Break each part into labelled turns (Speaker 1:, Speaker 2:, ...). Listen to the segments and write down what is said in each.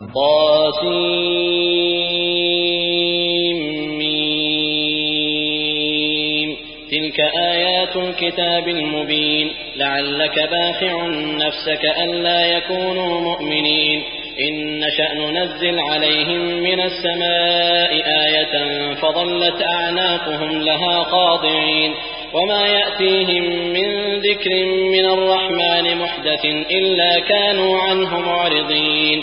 Speaker 1: طاسيم. تلك آيات الكتاب المبين لعلك باخع نفسك ألا يكونوا مؤمنين. إن نشأ ننزل عليهم من السماء آية فظلت أعناقهم لها خاضعين. وما يأتيهم من ذكر من الرحمن محدث إلا كانوا عنه معرضين.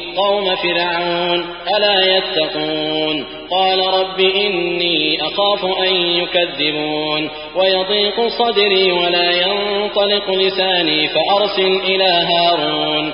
Speaker 1: قوم فرعون ألا يتقون؟ قال رب إني أخاف أن يكذبون ويضيق صدري ولا ينطلق لساني فأرسل إلى هارون.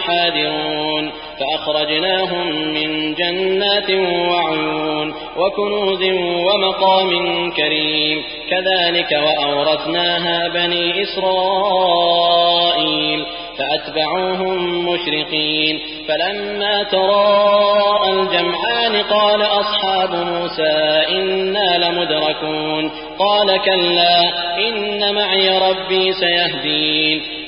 Speaker 1: حاذرون فأخرجناهم من جنات وعيون وكنوز ومقام كريم. كذلك وأورثناها بني إسرائيل. فأتبعوهم مشرقين. فلما تراءى الجمعان قال أصحاب موسى إنا لمدركون. قال كلا إن معي ربي سيهدين.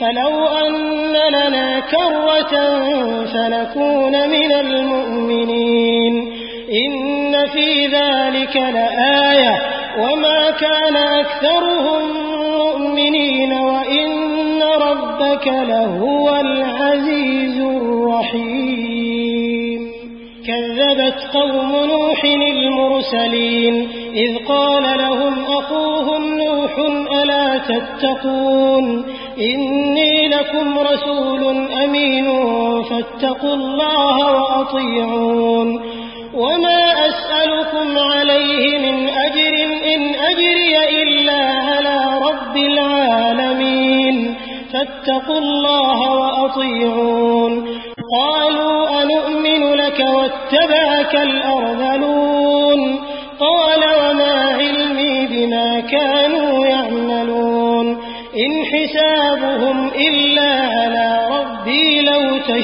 Speaker 2: فلو أن لنا كرة فنكون من المؤمنين. إن في ذلك لآية. وما كان أكثرهم مؤمنين. وإن ربك لهو العزيز الرحيم. كذبت قوم نوح المرسلين. إذ قال لهم أخوهم نوح ألا تتقون؟ إني لكم رسول أمين فاتقوا الله وأطيعون. وما أسألكم عليه من أجر إن أجري إلا على رب العالمين. فاتقوا الله وأطيعون. قالوا أنؤمن لك واتبعك الأرذلون.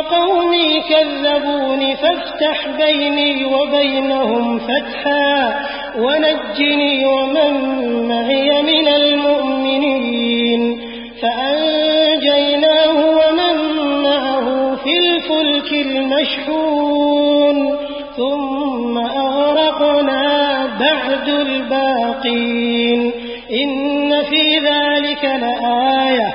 Speaker 2: قومي كذبون فافتح بيني وبينهم فتحا ونجني ومن معي من المؤمنين فأنجيناه ومن معه في الفلك المشحون ثم أغرقنا بعد الباقين إن في ذلك لآية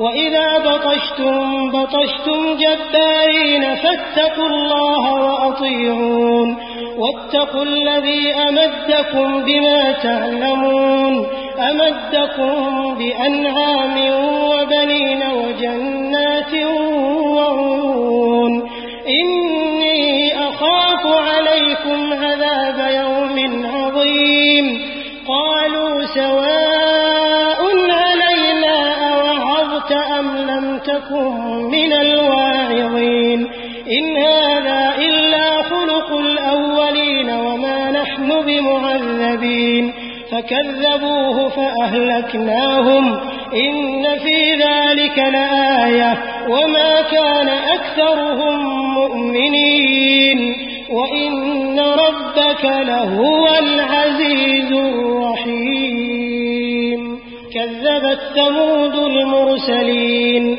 Speaker 2: وإذا بطشتم بطشتم جبارين فاتقوا الله وأطيعون. واتقوا الذي أمدكم بما تعلمون. أمدكم بأنعام وبنين وجنات وعيون. إني أخاف عليكم عذاب يوم عظيم. قالوا سواء من الواعظين إن هذا إلا خلق الأولين وما نحن بمعذبين. فكذبوه فأهلكناهم. إن في ذلك لآية. وما كان أكثرهم مؤمنين. وإن ربك لهو العزيز الرحيم. كذبت ثمود المرسلين.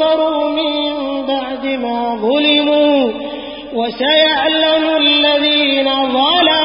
Speaker 2: وانتصروا من بعد ما ظلموا وسيعلم الذين ظلموا